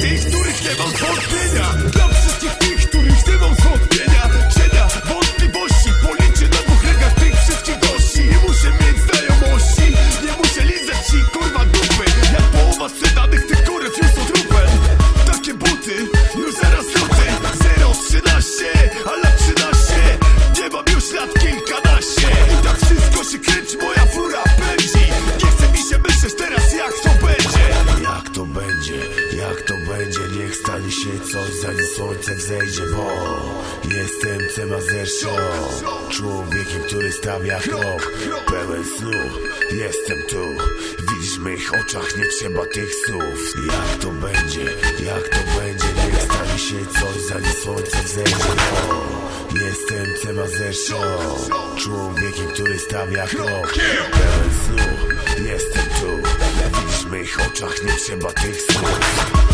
tych, których nie mam zwątpienia Dla wszystkich tych, których nie mam zwątpienia Cienia, wątpliwości Policzę na dwóch rękach tych wszystkich gości. Nie muszę mieć znajomości Nie muszę lizać ci kurwa dupy. Jak połowa sprzedanych tych kurew już są trupem. Takie buty, już zaraz nuty 013, a lat 13 Nie mam już lat kilkanaście. I tak wszystko się kręci, moja fura pędzi. Nie chce mi się myśleć teraz jak to będzie. Jak to będzie? Coś zanim słońce wzejdzie Bo jestem Cemazer Show Człowiekiem, który stawia krok Pełen snu, jestem tu Widzisz w moich oczach, nie trzeba tych słów. Jak to będzie, jak to będzie Niech stanie się coś zanim słońce wzejdzie Bo jestem Cemazer Show Człowiekiem, który stawia krok Pełen snu, jestem tu Widzisz w moich oczach, nie trzeba tych słów